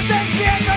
estás en